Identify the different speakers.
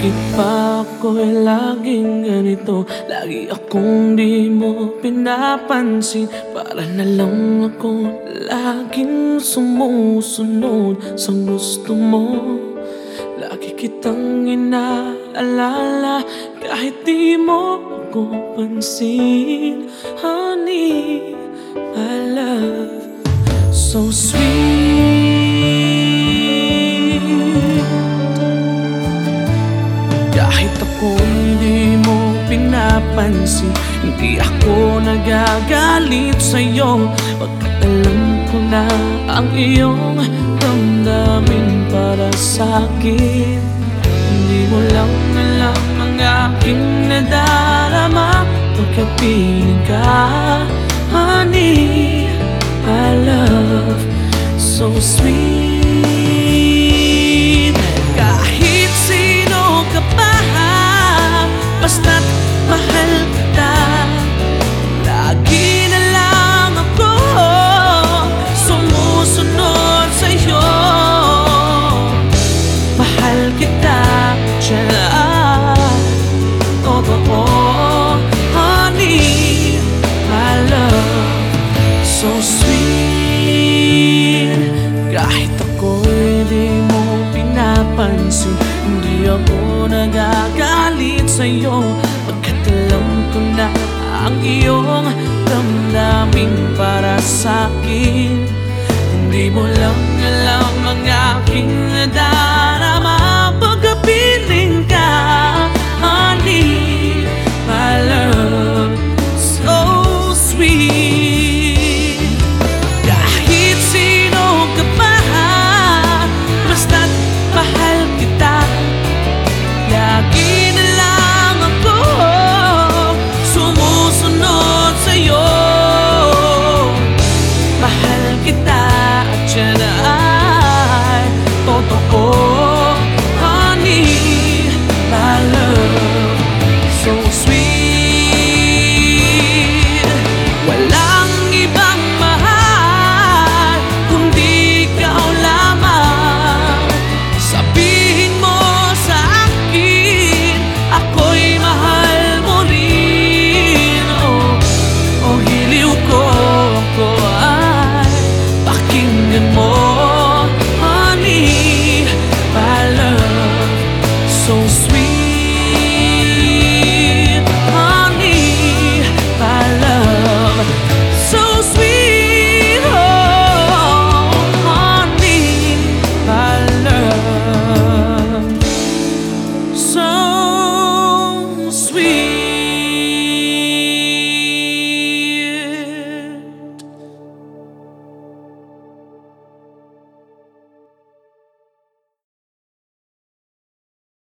Speaker 1: ay laging ganito? Lagi akong di mo pinapansin. Para na lang ako laging sumusunod sa gusto mo. Lagi kitang inaalala kahit di mo ako pansin. Honey, my love, so sweet pinapansin Hindi ako nagagalit sa'yo. Pagkat alam ko na ang iyong damdamin para sa'kin. Hindi mo lang alam ang aking nadarama. Pagkapiling ka, honey, my love. So sweet Kahit ako'y di mo pinapansin Hindi ako nagagalit sa'yo. Pagkat alam ko na ang iyong damdamin para sa'kin? Hindi mo lang alam ang aking nadarama